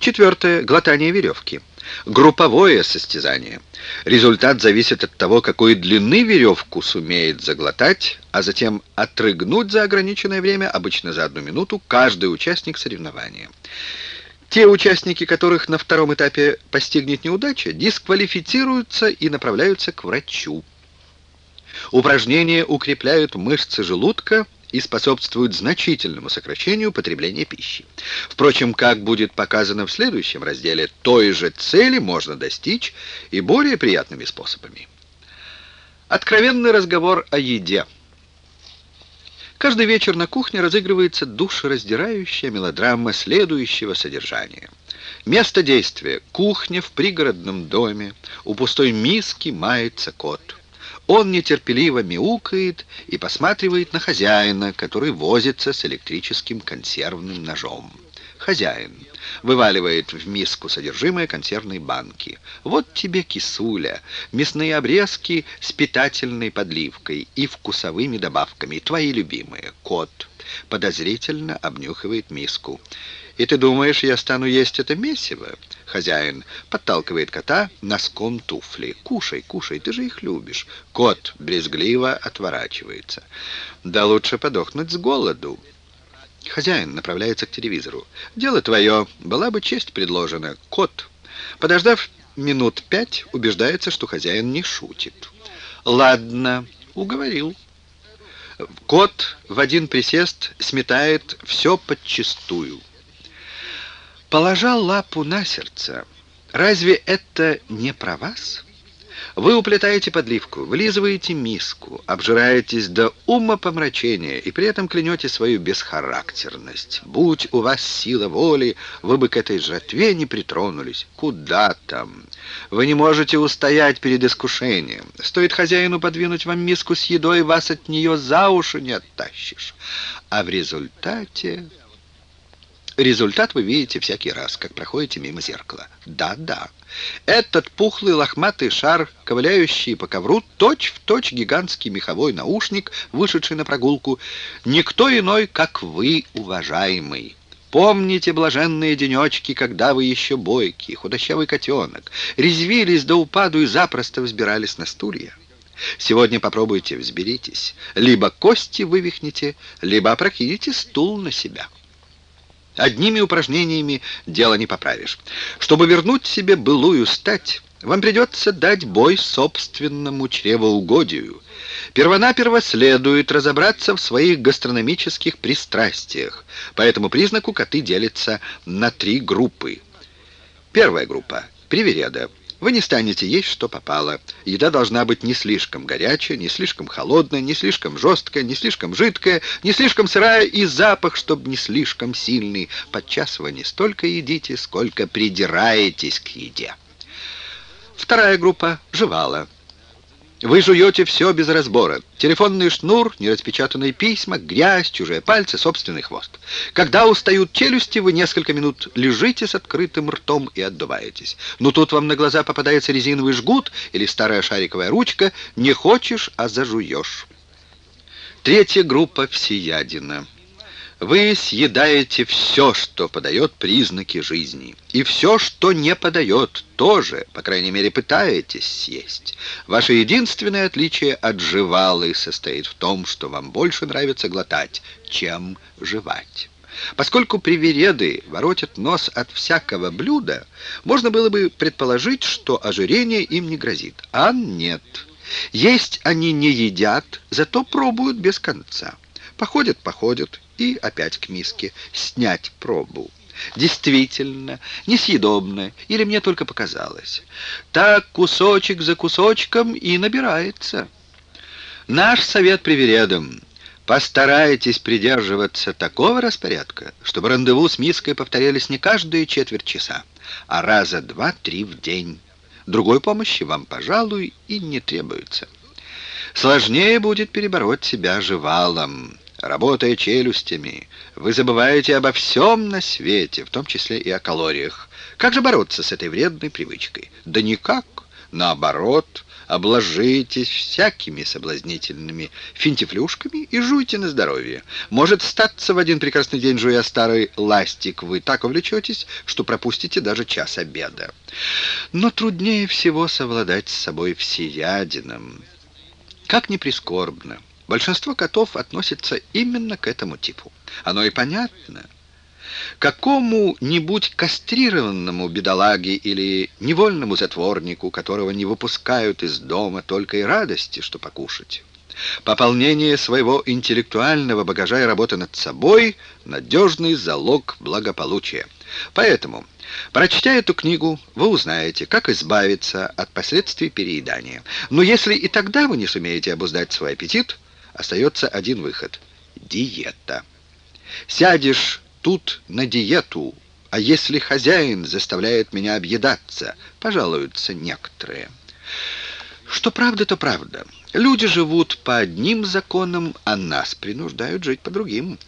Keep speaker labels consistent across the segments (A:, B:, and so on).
A: Четвертое. Глотание веревки. Групповое состязание. Результат зависит от того, какой длины веревку сумеет заглотать, а затем отрыгнуть за ограниченное время, обычно за одну минуту, каждый участник соревнования. Те участники, которых на втором этапе постигнет неудача, дисквалифицируются и направляются к врачу. Упражнения укрепляют мышцы желудка и способствуют значительному сокращению потребления пищи. Впрочем, как будет показано в следующем разделе, той же цели можно достичь и более приятными способами. Откровенный разговор о еде. Каждый вечер на кухне разыгрывается душераздирающая мелодрама следующего содержания. Место действия — кухня в пригородном доме, у пустой миски мается кот. Он нетерпеливо мяукает и посматривает на хозяина, который возится с электрическим консервным ножом. Хозяин вываливает в миску содержимое консервной банки. Вот тебе кисуля, мясные обрезки с питательной подливкой и вкусовыми добавками, твои любимые. Кот подозрительно обнюхивает миску. «И ты думаешь, я стану есть это месиво?» Хозяин подталкивает кота носком туфли. «Кушай, кушай, ты же их любишь». Кот брезгливо отворачивается. «Да лучше подохнуть с голоду». Хозяин направляется к телевизору. «Дело твое. Была бы честь предложена. Кот». Подождав минут пять, убеждается, что хозяин не шутит. «Ладно, уговорил». Кот в один присест сметает все подчистую. Положа лапу на сердце, разве это не про вас? Вы уплетаете подливку, вылизываете миску, обжираетесь до ума помрачения и при этом клянете свою бесхарактерность. Будь у вас сила воли, вы бы к этой жратве не притронулись. Куда там? Вы не можете устоять перед искушением. Стоит хозяину подвинуть вам миску с едой, вас от нее за уши не оттащишь. А в результате Результат вы видите всякий раз, как проходите мимо зеркала. Да-да. Этот пухлый лохматый шар, ковыляющий по ковру, точь-в-точь точь гигантский меховой наушник, вышедший на прогулку, никто иной, как вы, уважаемый. Помните блаженные денечки, когда вы еще бойкий, худощавый котенок, резвились до упаду и запросто взбирались на стулья? Сегодня попробуйте, взберитесь. Либо кости вывихните, либо опрокинете стул на себя. Одними упражнениями дело не поправишь. Чтобы вернуть себе былую стать, вам придется дать бой собственному чревоугодию. Первонаперво следует разобраться в своих гастрономических пристрастиях. По этому признаку коты делятся на три группы. Первая группа – привереда. Вы не станете есть, что попало. Еда должна быть не слишком горячая, не слишком холодная, не слишком жесткая, не слишком жидкая, не слишком сырая и запах, чтобы не слишком сильный. Подчас вы не столько едите, сколько придираетесь к еде. Вторая группа – жевала. Вы жуете все без разбора. Телефонный шнур, нераспечатанные письма, грязь, чужие пальцы, собственный хвост. Когда устают челюсти, вы несколько минут лежите с открытым ртом и отдуваетесь. Но тут вам на глаза попадается резиновый жгут или старая шариковая ручка. Не хочешь, а зажуешь. Третья группа всеядина. Вы съедаете все, что подает признаки жизни. И все, что не подает, тоже, по крайней мере, пытаетесь съесть. Ваше единственное отличие от жевалы состоит в том, что вам больше нравится глотать, чем жевать. Поскольку привереды воротят нос от всякого блюда, можно было бы предположить, что ожирение им не грозит. А нет. Есть они не едят, зато пробуют без конца. Походят, походят, и опять к миске. Снять пробу. Действительно, несъедобно, или мне только показалось. Так кусочек за кусочком и набирается. Наш совет привередом. Постарайтесь придерживаться такого распорядка, чтобы рандеву с миской повторялись не каждые четверть часа, а раза два-три в день. Другой помощи вам, пожалуй, и не требуется. Сложнее будет перебороть себя жевалом. Работая челюстями, вы забываете обо всем на свете, в том числе и о калориях. Как же бороться с этой вредной привычкой? Да никак. Наоборот, обложитесь всякими соблазнительными финтифлюшками и жуйте на здоровье. Может статься в один прекрасный день, жуя старый ластик, вы так увлечетесь, что пропустите даже час обеда. Но труднее всего совладать с собой всеядиным. Как ни прискорбно, большинство котов относится именно к этому типу. Оно и понятно — Какому-нибудь кастрированному бедолаге или невольному затворнику, которого не выпускают из дома только и радости, что покушать. Пополнение своего интеллектуального багажа и работа над собой – надежный залог благополучия. Поэтому, прочтя эту книгу, вы узнаете, как избавиться от последствий переедания. Но если и тогда вы не сумеете обуздать свой аппетит, остается один выход – диета. Сядешь тут на диету, а если хозяин заставляет меня объедаться, пожалуются некоторые. Что правда, то правда. Люди живут по одним законам, а нас принуждают жить по другим.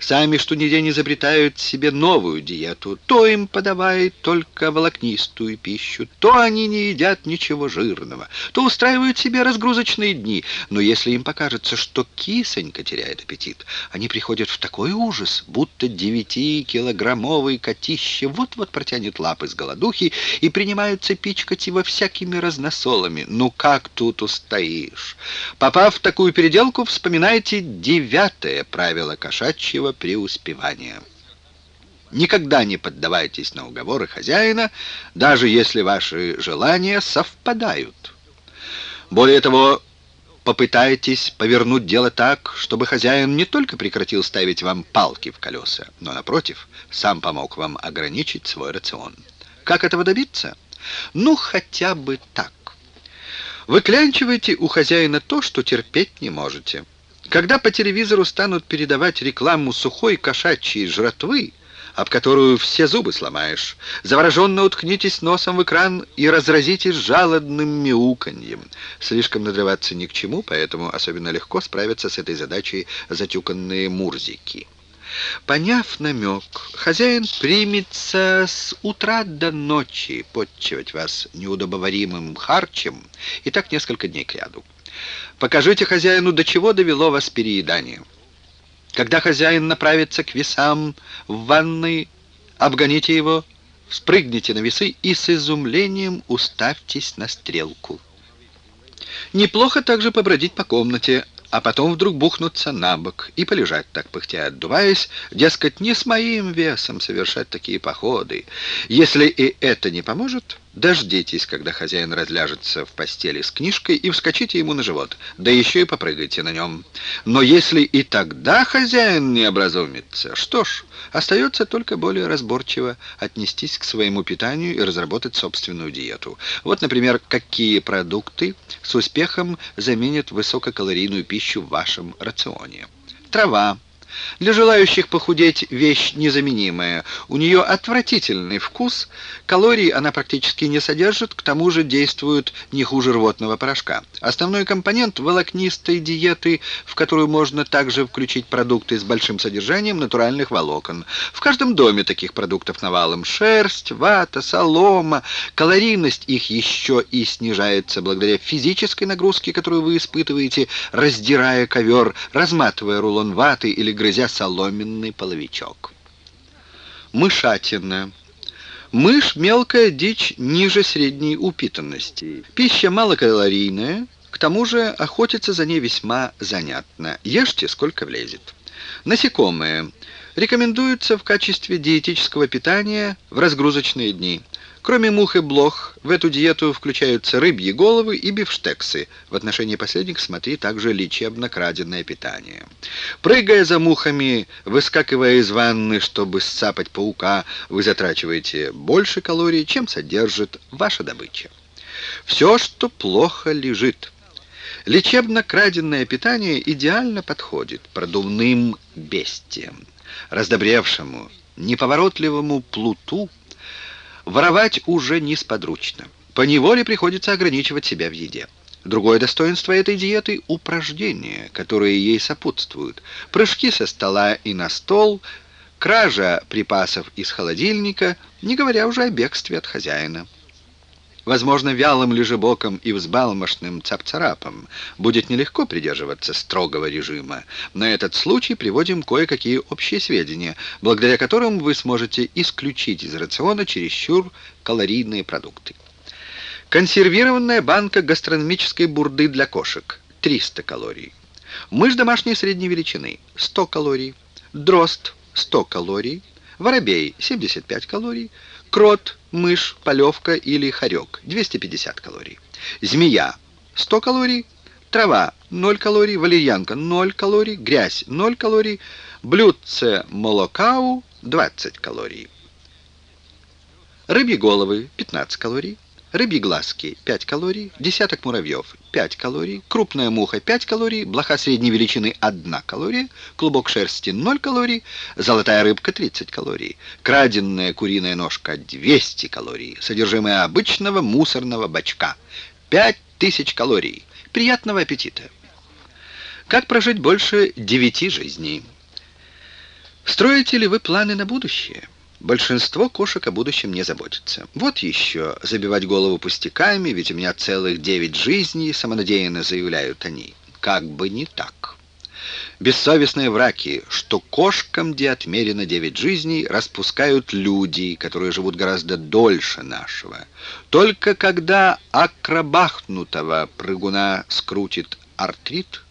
A: Сами что ни день изобретают себе новую диету. То им подавает только волокнистую пищу, то они не едят ничего жирного, то устраивают себе разгрузочные дни. Но если им покажется, что кисонька теряет аппетит, они приходят в такой ужас, будто девятикилограммовый котище вот-вот протянет лапы с голодухи и принимаются пичкать его всякими разносолами. Ну как тут устоишь? Попав в такую переделку, вспоминайте девятое правило кошачьего общего преуспевания. Никогда не поддавайтесь на уговоры хозяина, даже если ваши желания совпадают. Более того, попытайтесь повернуть дело так, чтобы хозяин не только прекратил ставить вам палки в колеса, но, напротив, сам помог вам ограничить свой рацион. Как этого добиться? Ну, хотя бы так. Вы клянчиваете у хозяина то, что терпеть не можете. Когда по телевизору станут передавать рекламу сухой кошачьей жратвы, об которую все зубы сломаешь, завороженно уткнитесь носом в экран и разразитесь жалобным мяуканьем. Слишком надрываться ни к чему, поэтому особенно легко справятся с этой задачей затюканные мурзики. Поняв намек, хозяин примется с утра до ночи подчивать вас неудобоваримым харчем и так несколько дней кряду. Покажите хозяину, до чего довело вас переедание. Когда хозяин направится к весам в ванной, обгоните его, спрыгните на весы и с изумлением уставьтесь на стрелку. Неплохо также побродить по комнате, а потом вдруг бухнуться на бок и полежать так пыхтя, отдуваясь, дескать, не с моим весом совершать такие походы. Если и это не поможет, дождитесь, когда хозяин разляжется в постели с книжкой и вскочите ему на живот, да еще и попрыгайте на нем. Но если и тогда хозяин не образумится, что ж, остается только более разборчиво отнестись к своему питанию и разработать собственную диету. Вот, например, какие продукты с успехом заменят высококалорийную пищу в вашем рационе. Трава, для желающих похудеть вещь незаменимая. У нее отвратительный вкус, калорий она практически не содержит, к тому же действует не хуже рвотного порошка. Основной компонент волокнистой диеты, в которую можно также включить продукты с большим содержанием натуральных волокон. В каждом доме таких продуктов навалом. Шерсть, вата, солома. Калорийность их еще и снижается благодаря физической нагрузке, которую вы испытываете, раздирая ковер, разматывая рулон ваты или грызя соломенный половичок. Мышатина. Мышь – мелкая дичь ниже средней упитанности. Пища малокалорийная, к тому же охотиться за ней весьма занятно. Ешьте, сколько влезет. Насекомые. Рекомендуются в качестве диетического питания в разгрузочные дни – Кроме мух и блох, в эту диету включаются рыбьи головы и бифштексы. В отношении последних смотри также лечебно-краденное питание. Прыгая за мухами, выскакивая из ванны, чтобы сцапать паука, вы затрачиваете больше калорий, чем содержит ваша добыча. Все, что плохо лежит. Лечебно-краденное питание идеально подходит продувным бестиям, раздобревшему, неповоротливому плуту, Воровать уже несподручно. По неволе приходится ограничивать себя в еде. Другое достоинство этой диеты – упражнения, которые ей сопутствуют. Прыжки со стола и на стол, кража припасов из холодильника, не говоря уже о бегстве от хозяина. Возможно, вялым лежебоком и взбалмошным цапцарапом, будет нелегко придерживаться строгого режима. На этот случай приводим кое-какие общие сведения, благодаря которым вы сможете исключить из рациона чересчур калорийные продукты. Консервированная банка гастрономической бурды для кошек – 300 калорий. Мышь домашней средней величины – 100 калорий. Дрозд – 100 калорий. Воробей – 75 калорий. Крот, мышь, полевка или хорек – 250 калорий. Змея – 100 калорий. Трава – 0 калорий. Валерьянка – 0 калорий. Грязь – 0 калорий. Блюдце молокау – 20 калорий. Рыбьи головы – 15 калорий. Рыбьи глазки – 5 калорий, десяток муравьев – 5 калорий, крупная муха – 5 калорий, блоха средней величины – 1 калория, клубок шерсти – 0 калорий, золотая рыбка – 30 калорий, краденная куриная ножка – 200 калорий, содержимое обычного мусорного бачка – 5000 калорий. Приятного аппетита! Как прожить больше девяти жизней? Строите ли вы планы на будущее? Большинство кошек о будущем не заботится. Вот еще забивать голову пустяками, ведь у меня целых девять жизней, самонадеянно заявляют они. Как бы не так. Бессовестные враки, что кошкам, где отмерено девять жизней, распускают люди, которые живут гораздо дольше нашего. Только когда акробахнутого прыгуна скрутит артрит,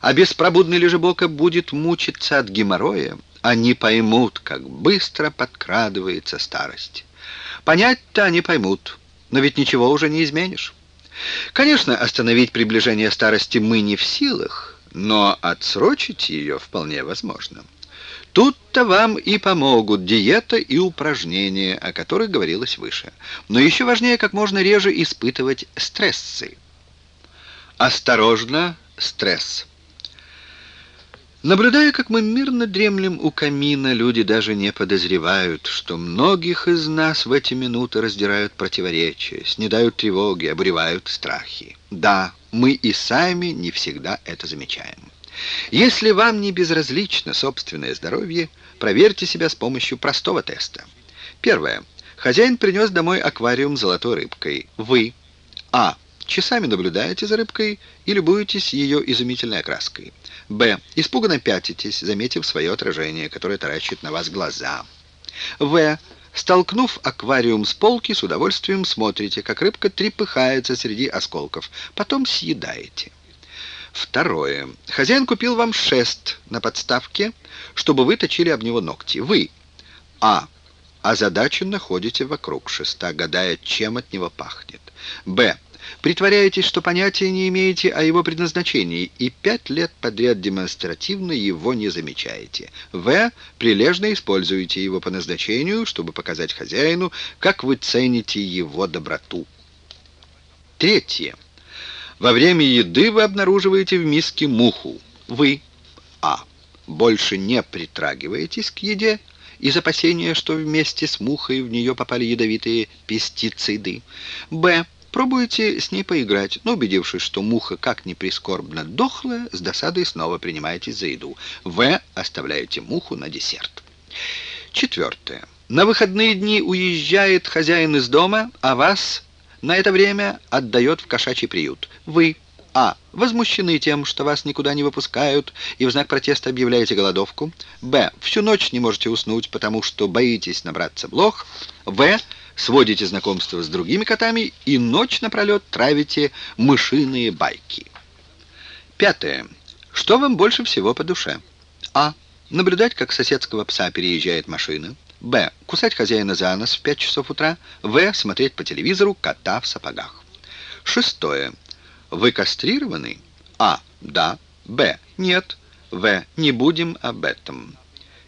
A: а беспробудный лежебока будет мучиться от геморроя, они поймут, как быстро подкрадывается старость. Понять-то они поймут, но ведь ничего уже не изменишь. Конечно, остановить приближение старости мы не в силах, но отсрочить ее вполне возможно. Тут-то вам и помогут диета и упражнения, о которых говорилось выше. Но еще важнее как можно реже испытывать стрессы. Осторожно, стресс. Наблюдая, как мы мирно дремлем у камина, люди даже не подозревают, что многих из нас в эти минуты раздирают противоречия, снедают тревоги, обуревают страхи. Да, мы и сами не всегда это замечаем. Если вам не безразлично собственное здоровье, проверьте себя с помощью простого теста. Первое. Хозяин принес домой аквариум с золотой рыбкой. Вы. А. Часами наблюдаете за рыбкой и любуетесь ее изумительной окраской. Б. Испуганно пятитесь, заметив свое отражение, которое таращит на вас глаза. В. Столкнув аквариум с полки, с удовольствием смотрите, как рыбка трепыхается среди осколков. Потом съедаете. Второе. Хозяин купил вам шест на подставке, чтобы вы точили об него ногти. Вы. А. Озадаченно ходите вокруг шеста, гадая, чем от него пахнет. Б. Притворяетесь, что понятия не имеете о его предназначении, и пять лет подряд демонстративно его не замечаете. В. Прилежно используете его по назначению, чтобы показать хозяину, как вы цените его доброту. Третье. Во время еды вы обнаруживаете в миске муху. Вы. А. Больше не притрагиваетесь к еде, из опасения, что вместе с мухой в нее попали ядовитые пестициды. Б. Пробуете с ней поиграть, но убедившись, что муха как ни прискорбно дохлая, с досадой снова принимаетесь за еду. В. Оставляете муху на десерт. Четвертое. На выходные дни уезжает хозяин из дома, а вас на это время отдает в кошачий приют. Вы а. Возмущены тем, что вас никуда не выпускают, и в знак протеста объявляете голодовку. Б. Всю ночь не можете уснуть, потому что боитесь набраться блох. В сводите знакомство с другими котами и ночь напролет травите мышиные байки. Пятое. Что вам больше всего по душе? А. Наблюдать, как соседского пса переезжает машина. Б. Кусать хозяина за нос в 5 часов утра. В. Смотреть по телевизору кота в сапогах. Шестое. Вы кастрированы? А. Да. Б. Нет. В. Не будем об этом.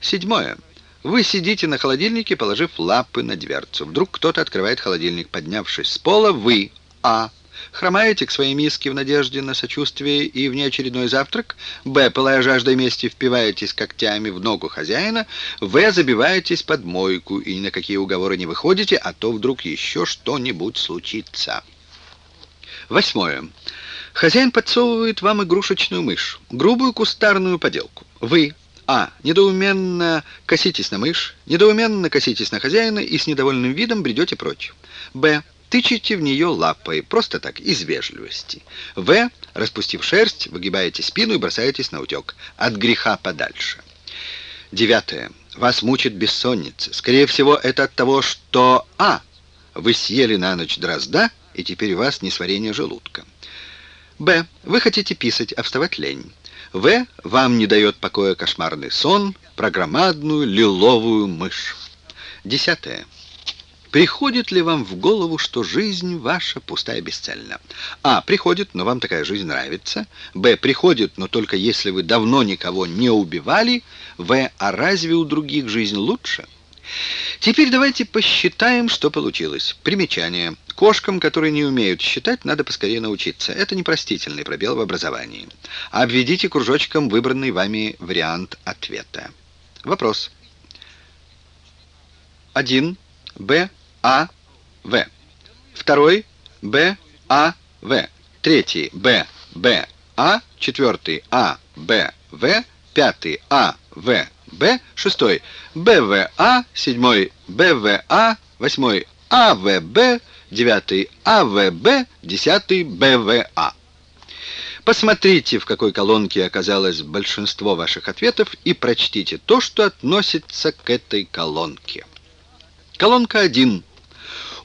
A: Седьмое. Вы сидите на холодильнике, положив лапы на дверцу. Вдруг кто-то открывает холодильник. Поднявшись с пола, вы, а, хромаете к своей миске в надежде на сочувствие и внеочередной завтрак, б, пылая жаждой мести, впиваетесь когтями в ногу хозяина, в, забиваетесь под мойку и ни на какие уговоры не выходите, а то вдруг еще что-нибудь случится. Восьмое. Хозяин подсовывает вам игрушечную мышь, грубую кустарную поделку. Вы, а. Недоуменно коситесь на мышь, недоуменно коситесь на хозяина и с недовольным видом бредете прочь. Б. тычете в нее лапой, просто так, из вежливости. В. Распустив шерсть, выгибаете спину и бросаетесь на утек. От греха подальше. Девятое. Вас мучит бессонница. Скорее всего, это от того, что А. Вы съели на ночь дрозда, и теперь у вас несварение желудка. Б. Вы хотите писать, а вставать лень. В. Вам не дает покоя кошмарный сон про громадную лиловую мышь. Десятое. Приходит ли вам в голову, что жизнь ваша пустая бесцельна? А. Приходит, но вам такая жизнь нравится. Б. Приходит, но только если вы давно никого не убивали. В. А разве у других жизнь лучше? Теперь давайте посчитаем, что получилось. Примечание. Кошкам, которые не умеют считать, надо поскорее научиться. Это непростительный пробел в образовании. Обведите кружочком выбранный вами вариант ответа. Вопрос. 1. Б. А, В. Второй Б, А, В. Третий Б, Б, А. Четвертый А, Б, В. Пятый А, В, Б. Шестой Б, В, А. Седьмой Б, В, А. Восьмой А, В, Б. Девятый А, В, Б. Десятый Б, В, А. Посмотрите, в какой колонке оказалось большинство ваших ответов и прочтите то, что относится к этой колонке. Колонка 1.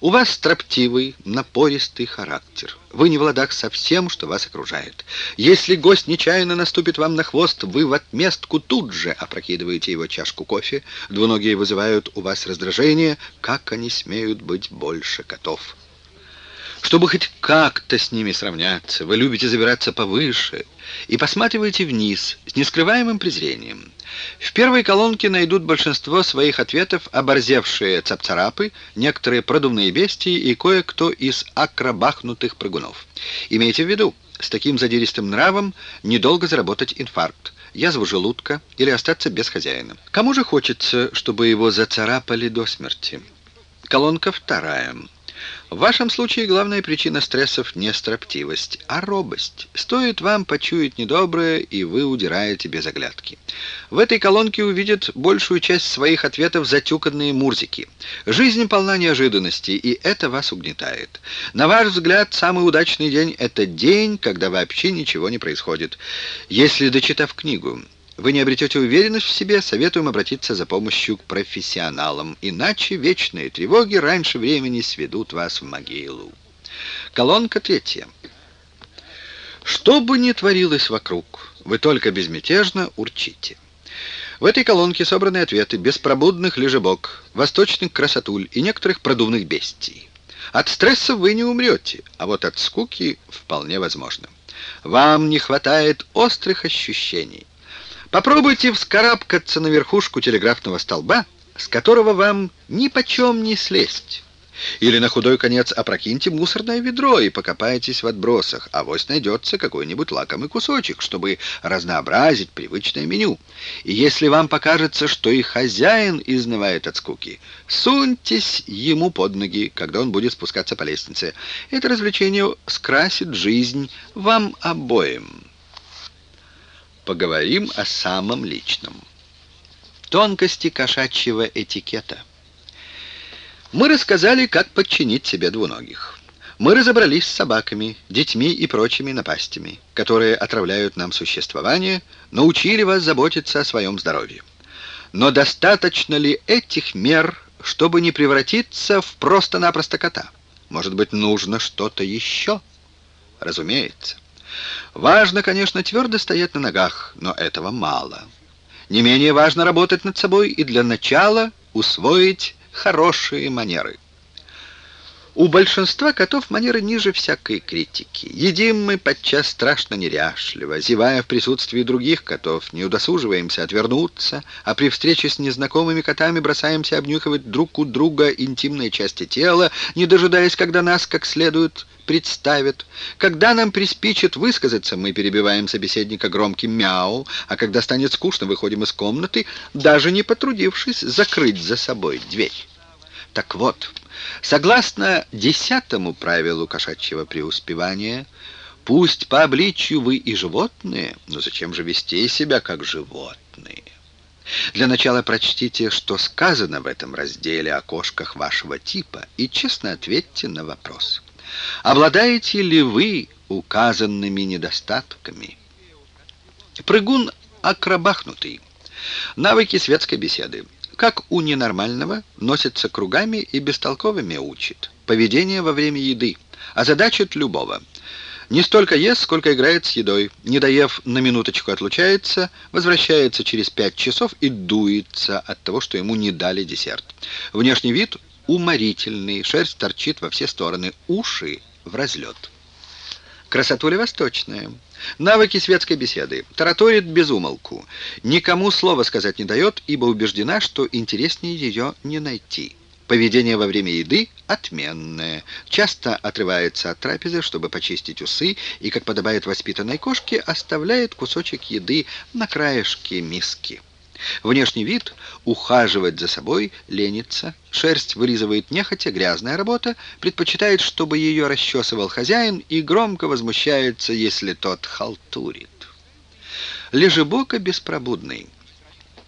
A: У вас строптивый, напористый характер. Вы не в ладах со всем, что вас окружает. Если гость нечаянно наступит вам на хвост, вы в отместку тут же опрокидываете его чашку кофе. Двуногие вызывают у вас раздражение. Как они смеют быть больше котов? Чтобы хоть как-то с ними сравняться, вы любите забираться повыше и посматриваете вниз с нескрываемым презрением. В первой колонке найдут большинство своих ответов оборзевшие цапцарапы, некоторые продувные бестии и кое-кто из акробахнутых прыгунов. Имейте в виду, с таким задиристым нравом недолго заработать инфаркт, язву желудка или остаться без хозяина. Кому же хочется, чтобы его зацарапали до смерти? Колонка вторая. В вашем случае главная причина стрессов не строптивость, а робость. Стоит вам почуять недоброе, и вы удираете без оглядки. В этой колонке увидят большую часть своих ответов затюканные мурзики. Жизнь полна неожиданностей, и это вас угнетает. На ваш взгляд, самый удачный день — это день, когда вообще ничего не происходит. Если, дочитав книгу, вы не обретете уверенность в себе, советуем обратиться за помощью к профессионалам, иначе вечные тревоги раньше времени сведут вас в могилу. Колонка третья. Что бы ни творилось вокруг, вы только безмятежно урчите. В этой колонке собраны ответы беспробудных лежебок, восточных красотуль и некоторых продувных бестий. От стресса вы не умрете, а вот от скуки вполне возможно. Вам не хватает острых ощущений. Попробуйте вскарабкаться на верхушку телеграфного столба, с которого вам ни почем не слезть. Или на худой конец опрокиньте мусорное ведро и покопайтесь в отбросах, а вось найдется какой-нибудь лакомый кусочек, чтобы разнообразить привычное меню. И если вам покажется, что и хозяин изнывает от скуки, суньтесь ему под ноги, когда он будет спускаться по лестнице. Это развлечение скрасит жизнь вам обоим поговорим о самом личном. Тонкости кошачьего этикета. Мы рассказали, как подчинить себе двуногих. Мы разобрались с собаками, детьми и прочими напастями, которые отравляют нам существование, научили вас заботиться о своем здоровье. Но достаточно ли этих мер, чтобы не превратиться в просто-напросто кота? Может быть, нужно что-то еще? Разумеется. Важно, конечно, твердо стоять на ногах, но этого мало. Не менее важно работать над собой и для начала усвоить хорошие манеры. У большинства котов манеры ниже всякой критики. Едим мы подчас страшно неряшливо, зевая в присутствии других котов, не удосуживаемся отвернуться, а при встрече с незнакомыми котами бросаемся обнюхивать друг у друга интимные части тела, не дожидаясь, когда нас как следует представят. Когда нам приспичит высказаться, мы перебиваем собеседника громким мяу, а когда станет скучно, выходим из комнаты, даже не потрудившись закрыть за собой дверь. Так вот, согласно десятому правилу кошачьего преуспевания, пусть по обличью вы и животные, но зачем же вести себя как животные? Для начала прочтите, что сказано в этом разделе о кошках вашего типа, и честно ответьте на вопрос. Обладаете ли вы указанными недостатками? Прыгун акробахнутый. Навыки светской беседы. Как у ненормального, носится кругами и бестолковыми учит. Поведение во время еды. Озадачит любого. Не столько ест, сколько играет с едой. Не доев, на минуточку отлучается, возвращается через пять часов и дуется от того, что ему не дали десерт. Внешний вид уморительный, шерсть торчит во все стороны, уши в разлет. Красотуля восточная. Навыки светской беседы. Тараторит без умолку. Никому слова сказать не дает, ибо убеждена, что интереснее ее не найти. Поведение во время еды отменное. Часто отрывается от трапезы, чтобы почистить усы, и, как подобает воспитанной кошке, оставляет кусочек еды на краешке миски. Внешний вид — ухаживать за собой, ленится, шерсть вылизывает нехотя, грязная работа, предпочитает, чтобы ее расчесывал хозяин и громко возмущается, если тот халтурит. Лежебока беспробудный.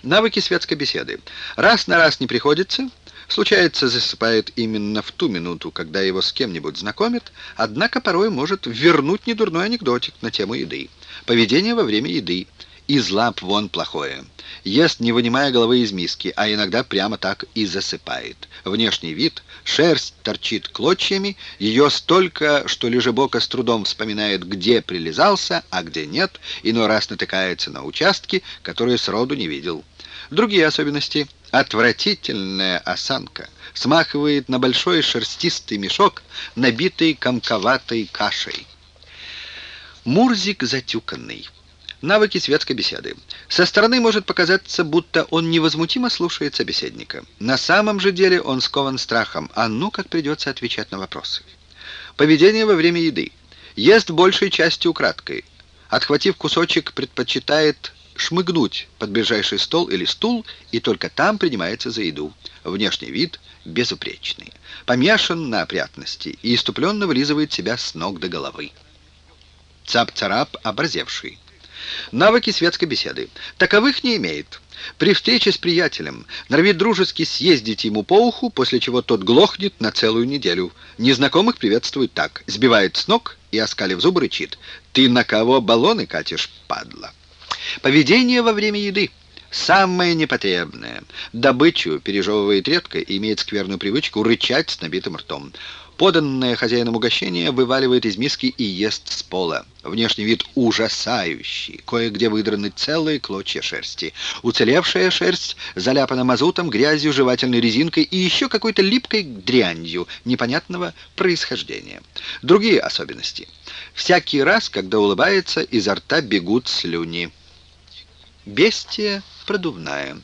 A: Навыки светской беседы. Раз на раз не приходится, случается, засыпает именно в ту минуту, когда его с кем-нибудь знакомят, однако порой может вернуть недурной анекдотик на тему еды. Поведение во время еды. Из лап вон плохое. Ест, не вынимая головы из миски, а иногда прямо так и засыпает. Внешний вид, шерсть торчит клочьями, ее столько, что Лежебока с трудом вспоминает, где прилизался, а где нет, иной раз натыкается на участки, которые сроду не видел. Другие особенности. Отвратительная осанка. Смахивает на большой шерстистый мешок, набитый комковатой кашей. Мурзик затюканный. Навыки светской беседы. Со стороны может показаться, будто он невозмутимо слушает собеседника. На самом же деле он скован страхом, а ну как придется отвечать на вопросы. Поведение во время еды. Ест большей частью украдкой. Отхватив кусочек, предпочитает шмыгнуть под ближайший стол или стул и только там принимается за еду. Внешний вид безупречный. Помешан на опрятности и иступленно вылизывает себя с ног до головы. Цап-царап образевший. Навыки светской беседы. Таковых не имеет. При встрече с приятелем норовит дружески съездить ему по уху, после чего тот глохнет на целую неделю. Незнакомых приветствует так. Сбивает с ног и, оскалив зубы, рычит. «Ты на кого баллоны катишь, падла?» Поведение во время еды. Самое непотребное. Добычу пережевывает редко и имеет скверную привычку рычать с набитым ртом. Поданное хозяином угощение вываливает из миски и ест с пола. Внешний вид ужасающий. Кое-где выдраны целые клочья шерсти. Уцелевшая шерсть заляпана мазутом, грязью, жевательной резинкой и еще какой-то липкой дрянью непонятного происхождения. Другие особенности. Всякий раз, когда улыбается, изо рта бегут слюни. Бестия продувная.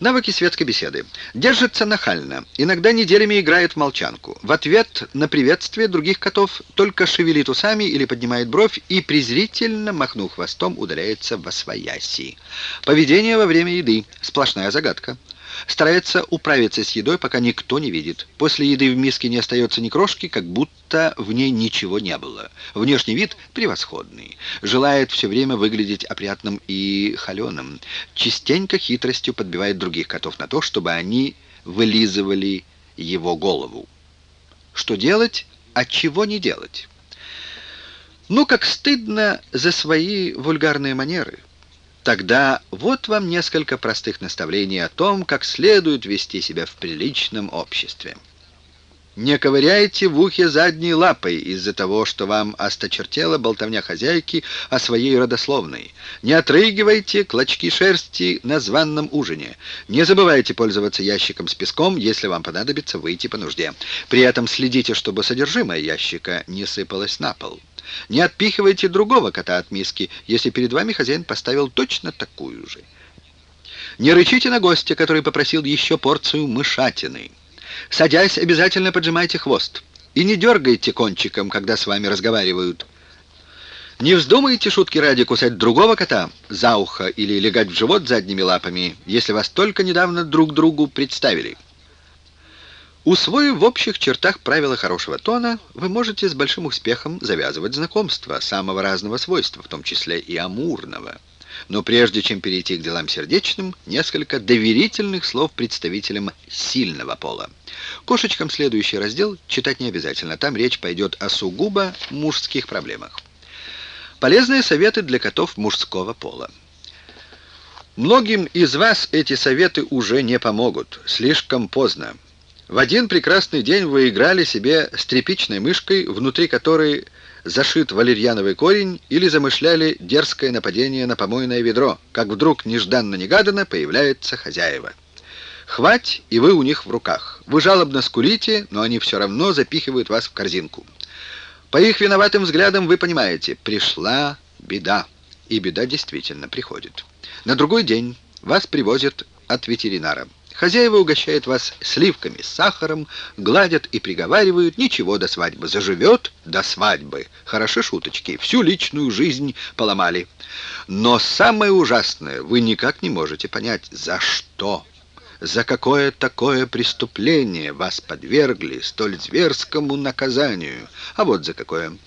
A: Навыки светской беседы. Держится нахально. Иногда неделями играет в молчанку. В ответ на приветствие других котов только шевелит усами или поднимает бровь и презрительно, махнув хвостом, удаляется во свояси. Поведение во время еды. Сплошная загадка. Старается управиться с едой, пока никто не видит. После еды в миске не остается ни крошки, как будто в ней ничего не было. Внешний вид превосходный. Желает все время выглядеть опрятным и холеным. Частенько хитростью подбивает других котов на то, чтобы они вылизывали его голову. Что делать, а чего не делать? Ну, как стыдно за свои вульгарные манеры. Тогда вот вам несколько простых наставлений о том, как следует вести себя в приличном обществе. Не ковыряйте в ухе задней лапой из-за того, что вам осточертела болтовня хозяйки о своей родословной. Не отрыгивайте клочки шерсти на званном ужине. Не забывайте пользоваться ящиком с песком, если вам понадобится выйти по нужде. При этом следите, чтобы содержимое ящика не сыпалось на пол. Не отпихивайте другого кота от миски, если перед вами хозяин поставил точно такую же. Не рычите на гостя, который попросил еще порцию мышатины. Садясь, обязательно поджимайте хвост. И не дергайте кончиком, когда с вами разговаривают. Не вздумайте шутки ради кусать другого кота за ухо или легать в живот задними лапами, если вас только недавно друг другу представили. Усвоив в общих чертах правила хорошего тона, вы можете с большим успехом завязывать знакомства самого разного свойства, в том числе и амурного. Но прежде чем перейти к делам сердечным, несколько доверительных слов представителям сильного пола. Кошечкам следующий раздел читать не обязательно. Там речь пойдет о сугубо мужских проблемах. Полезные советы для котов мужского пола. Многим из вас эти советы уже не помогут. Слишком поздно. В один прекрасный день вы играли себе с тряпичной мышкой, внутри которой зашит валерьяновый корень, или замышляли дерзкое нападение на помойное ведро, как вдруг нежданно-негаданно появляется хозяева. Хвать, и вы у них в руках. Вы жалобно скулите, но они все равно запихивают вас в корзинку. По их виноватым взглядам вы понимаете, пришла беда. И беда действительно приходит. На другой день вас привозят от ветеринара. Хозяева угощают вас сливками с сахаром, гладят и приговаривают, ничего до свадьбы, заживет до свадьбы. Хороши шуточки, всю личную жизнь поломали. Но самое ужасное, вы никак не можете понять, за что за какое такое преступление вас подвергли столь зверскому наказанию. А вот за какое.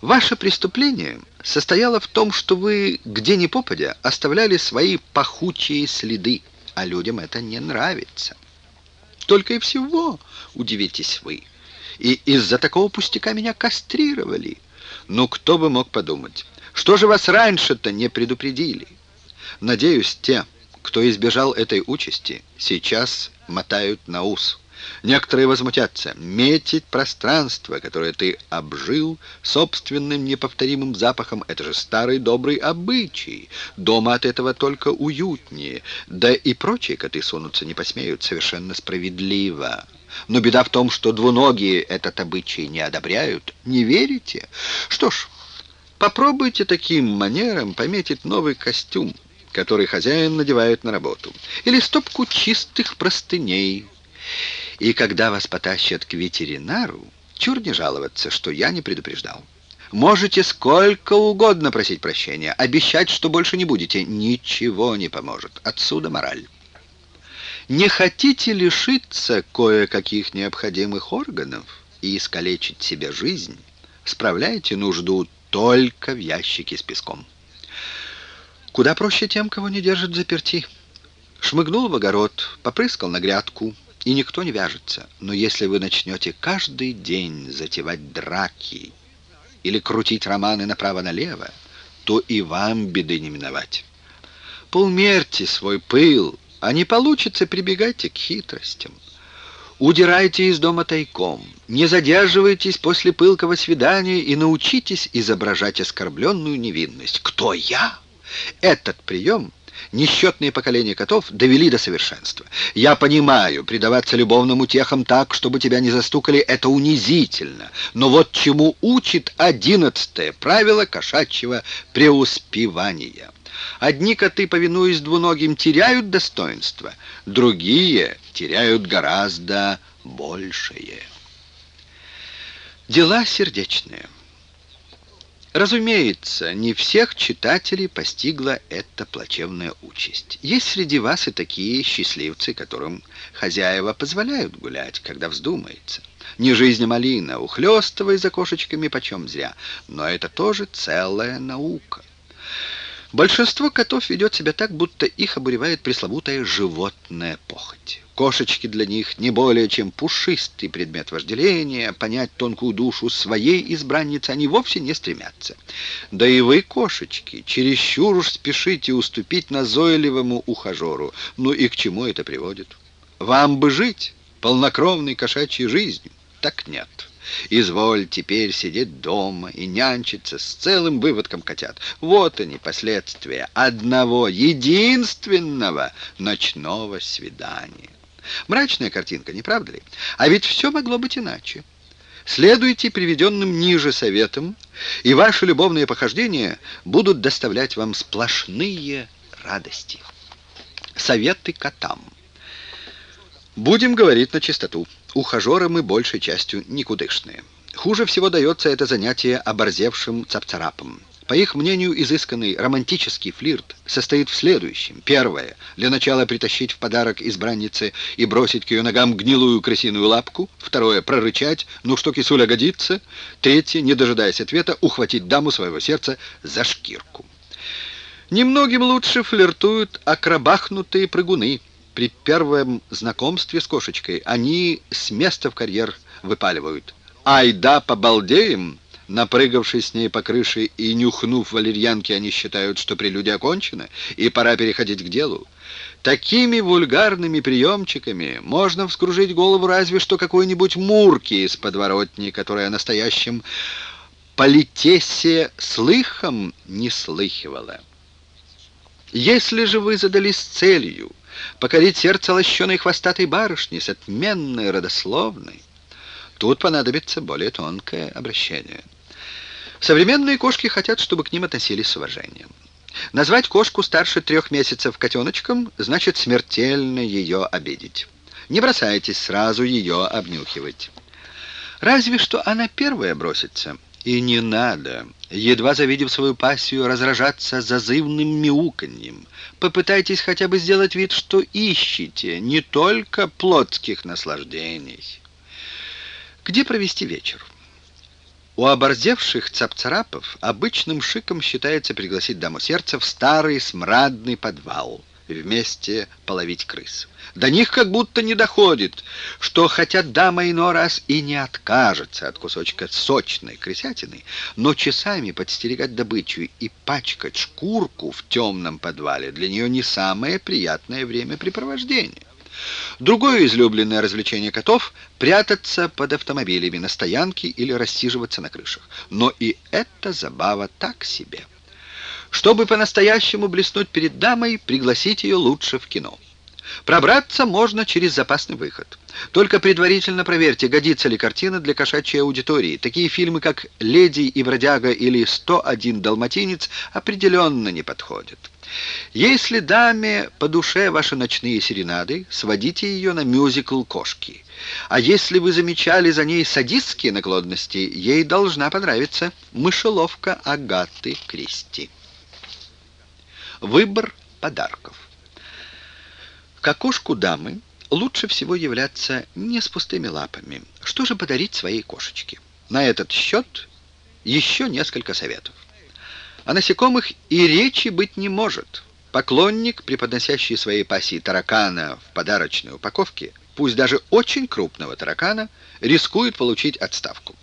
A: Ваше преступление состояло в том, что вы, где ни попадя, оставляли свои пахучие следы, а людям это не нравится. Только и всего, удивитесь вы. И из-за такого пустяка меня кастрировали. Ну, кто бы мог подумать. Что же вас раньше-то не предупредили? Надеюсь, те кто избежал этой участи, сейчас мотают на ус. Некоторые возмутятся. Метить пространство, которое ты обжил собственным неповторимым запахом, это же старый добрый обычай. Дома от этого только уютнее. Да и прочие коты сунуться не посмеют, совершенно справедливо. Но беда в том, что двуногие этот обычай не одобряют. Не верите? Что ж, попробуйте таким манером пометить новый костюм который хозяин надевает на работу, или стопку чистых простыней. И когда вас потащат к ветеринару, чур не жаловаться, что я не предупреждал. Можете сколько угодно просить прощения, обещать, что больше не будете. Ничего не поможет. Отсюда мораль. Не хотите лишиться кое-каких необходимых органов и искалечить себе жизнь? Справляйте нужду только в ящике с песком. Куда проще тем, кого не держат заперти. Шмыгнул в огород, попрыскал на грядку, и никто не вяжется. Но если вы начнете каждый день затевать драки или крутить романы направо-налево, то и вам беды не миновать. Поумерьте свой пыл, а не получится, прибегайте к хитростям. Удирайте из дома тайком, не задерживайтесь после пылкого свидания и научитесь изображать оскорбленную невинность. Кто я? Этот прием несчетные поколения котов довели до совершенства. Я понимаю, предаваться любовным утехам так, чтобы тебя не застукали, это унизительно. Но вот чему учит одиннадцатое правило кошачьего преуспевания. Одни коты, повинуясь двуногим, теряют достоинство, другие теряют гораздо большее. Дела сердечные. Разумеется, не всех читателей постигла эта плачевная участь. Есть среди вас и такие счастливцы, которым хозяева позволяют гулять, когда вздумается. Не жизнь малина, ухлёстывай за кошечками почем зря, но это тоже целая наука. Большинство котов ведет себя так, будто их обуревает пресловутая животная похоть. Кошечки для них не более чем пушистый предмет вожделения, понять тонкую душу своей избранницы они вовсе не стремятся. Да и вы, кошечки, чересчур уж спешите уступить назойливому ухажеру. Ну и к чему это приводит? Вам бы жить полнокровной кошачьей жизнью. Так нет. Изволь теперь сидеть дома и нянчиться с целым выводком котят. Вот они, последствия одного единственного ночного свидания. Мрачная картинка, не правда ли? А ведь все могло быть иначе. Следуйте приведенным ниже советам, и ваши любовные похождения будут доставлять вам сплошные радости. Советы котам. Будем говорить на чистоту. Ухажеры мы большей частью никудышные. Хуже всего дается это занятие оборзевшим цапцарапам. По их мнению, изысканный романтический флирт состоит в следующем. Первое. Для начала притащить в подарок избраннице и бросить к ее ногам гнилую крысиную лапку. Второе. Прорычать. Ну что, кисуля, годится? Третье. Не дожидаясь ответа, ухватить даму своего сердца за шкирку. Немногим лучше флиртуют акробахнутые прыгуны. При первом знакомстве с кошечкой они с места в карьер выпаливают. Ай да, побалдеем! Напрыгавшись с ней по крыше и нюхнув валерьянки, они считают, что прелюдия окончена, и пора переходить к делу. Такими вульгарными приемчиками можно вскружить голову разве что какой-нибудь мурки из подворотни, которая о настоящем политесе слыхом не слыхивала. Если же вы задались целью покорить сердце лощеной хвостатой барышни с отменной родословной, тут понадобится более тонкое обращение. Современные кошки хотят, чтобы к ним относились с уважением. Назвать кошку старше трех месяцев котеночком значит смертельно ее обидеть. Не бросайтесь сразу ее обнюхивать. Разве что она первая бросится. И не надо, едва завидев свою пассию, разражаться зазывным мяуканьем. Попытайтесь хотя бы сделать вид, что ищете не только плотских наслаждений. Где провести вечер? У оборзевших цапцарапов обычным шиком считается пригласить даму сердца в старый смрадный подвал, вместе половить крыс. До них как будто не доходит, что хотя дама иной раз и не откажется от кусочка сочной крысятины, но часами подстерегать добычу и пачкать шкурку в темном подвале для нее не самое приятное времяпрепровождение. Другое излюбленное развлечение котов — прятаться под автомобилями на стоянке или рассиживаться на крышах. Но и эта забава так себе. Чтобы по-настоящему блеснуть перед дамой, пригласить ее лучше в кино. Пробраться можно через запасный выход. Только предварительно проверьте, годится ли картина для кошачьей аудитории. Такие фильмы, как «Леди и бродяга» или «101 далматинец» определенно не подходят. Если даме по душе ваши ночные серенады, сводите ее на мюзикл «Кошки». А если вы замечали за ней садистские наклонности, ей должна понравиться мышеловка Агаты Кристи. Выбор подарков. К дамы лучше всего являться не с пустыми лапами. Что же подарить своей кошечке? На этот счет еще несколько советов. О насекомых и речи быть не может. Поклонник, преподносящий своей пассии таракана в подарочной упаковке, пусть даже очень крупного таракана, рискует получить отставку.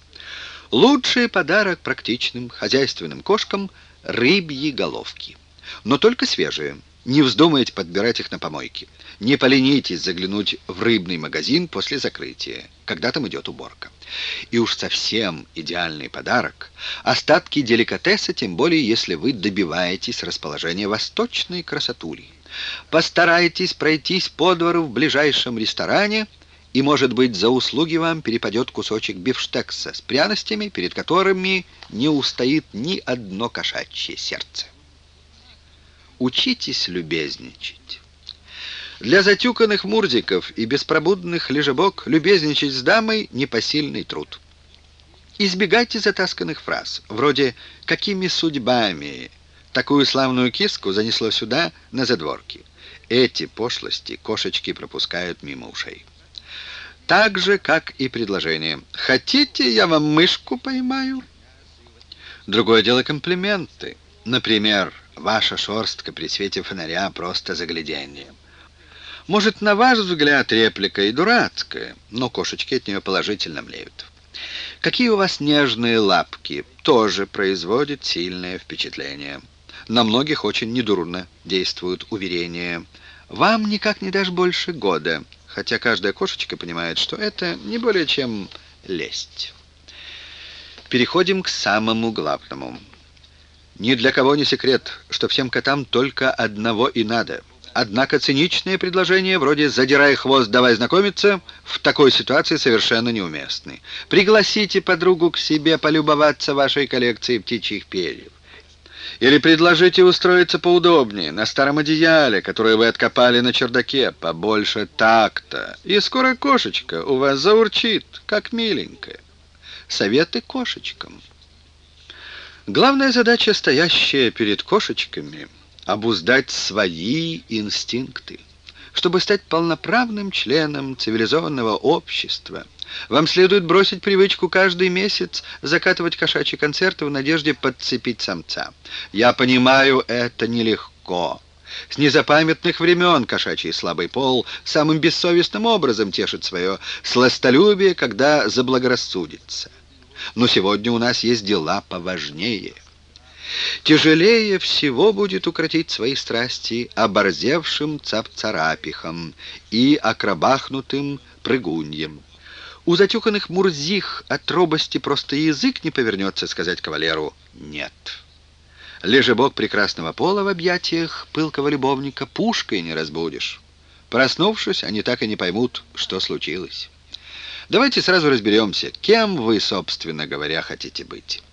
A: Лучший подарок практичным хозяйственным кошкам – рыбьи головки. Но только свежие. Не вздумайте подбирать их на помойке. Не поленитесь заглянуть в рыбный магазин после закрытия, когда там идет уборка. И уж совсем идеальный подарок – остатки деликатеса, тем более если вы добиваетесь расположения восточной красотури. Постарайтесь пройтись по двору в ближайшем ресторане, и, может быть, за услуги вам перепадет кусочек бифштекса с пряностями, перед которыми не устоит ни одно кошачье сердце. Учитесь любезничать. Для затюканных мурзиков и беспробудных лежебок любезничать с дамой — непосильный труд. Избегайте затасканных фраз, вроде «какими судьбами?» Такую славную киску занесло сюда, на задворки. Эти пошлости кошечки пропускают мимо ушей. Так же, как и предложение. «Хотите, я вам мышку поймаю?» Другое дело комплименты. Например, «Ваша шерстка при свете фонаря просто загляденье». Может, на ваш взгляд реплика и дурацкая, но кошечки от нее положительно млеют. Какие у вас нежные лапки, тоже производит сильное впечатление. На многих очень недурно действуют уверения. Вам никак не дашь больше года, хотя каждая кошечка понимает, что это не более чем лесть. Переходим к самому главному. Ни для кого не секрет, что всем котам только одного и надо — Однако циничные предложения, вроде «задирай хвост, давай знакомиться», в такой ситуации совершенно неуместны. Пригласите подругу к себе полюбоваться вашей коллекцией птичьих перьев. Или предложите устроиться поудобнее, на старом одеяле, которое вы откопали на чердаке, побольше такта. И скоро кошечка у вас заурчит, как миленькая. Советы кошечкам. Главная задача, стоящая перед кошечками — обуздать свои инстинкты. Чтобы стать полноправным членом цивилизованного общества, Вам следует бросить привычку каждый месяц закатывать кошачьи концерты в надежде подцепить самца. Я понимаю, это нелегко. С незапамятных времен кошачий слабый пол самым бессовестным образом тешит свое сластолюбие, когда заблагорассудится. Но сегодня у нас есть дела поважнее. Тяжелее всего будет укротить свои страсти оборзевшим цапцарапихам и окробахнутым прыгуньям. У затюканных мурзих от робости просто язык не повернется сказать кавалеру «нет». Лежебок прекрасного пола в объятиях пылкого любовника пушкой не разбудишь. Проснувшись, они так и не поймут, что случилось. Давайте сразу разберемся, кем вы, собственно говоря, хотите быть.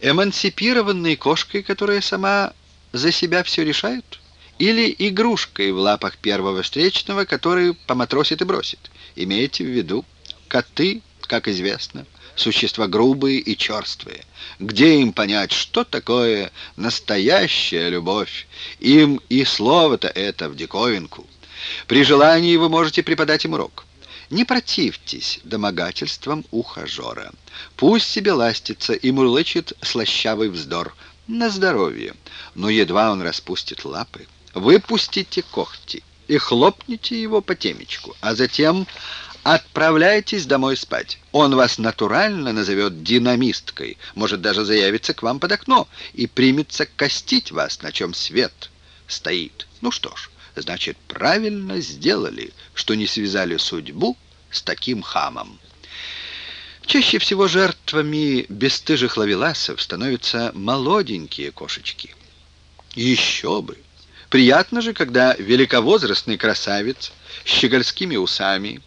A: Эмансипированной кошкой, которая сама за себя все решает? Или игрушкой в лапах первого встречного, который поматросит и бросит? Имейте в виду, коты, как известно, существа грубые и черствые. Где им понять, что такое настоящая любовь? Им и слово-то это в диковинку. При желании вы можете преподать им урок. Не противьтесь домогательствам ухажера. Пусть себе ластится и мурлычет слащавый вздор. На здоровье. Но едва он распустит лапы, выпустите когти и хлопните его по темечку, а затем Отправляйтесь домой спать. Он вас натурально назовет динамисткой, может даже заявиться к вам под окно и примется костить вас, на чем свет стоит. Ну что ж, значит, правильно сделали, что не связали судьбу с таким хамом. Чаще всего жертвами бесстыжих ловеласов становятся молоденькие кошечки. Еще бы! Приятно же, когда великовозрастный красавец с щегольскими усами,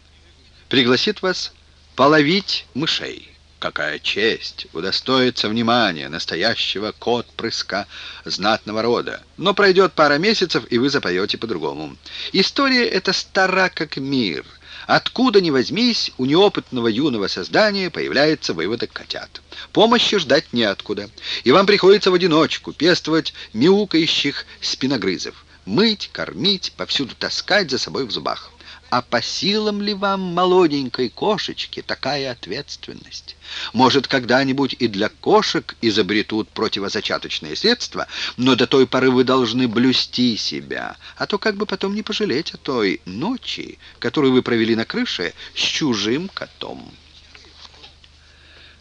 A: пригласит вас половить мышей. Какая честь удостоиться внимания настоящего кот-прыска знатного рода. Но пройдет пара месяцев, и вы запоете по-другому. История эта стара как мир. Откуда ни возьмись, у неопытного юного создания появляется выводок котят. Помощи ждать неоткуда, и вам приходится в одиночку пестовать мяукающих спиногрызов. Мыть, кормить, повсюду таскать за собой в зубах. А по силам ли вам, молоденькой кошечке, такая ответственность? Может, когда-нибудь и для кошек изобретут противозачаточные средства, но до той поры вы должны блюсти себя, а то как бы потом не пожалеть о той ночи, которую вы провели на крыше с чужим котом.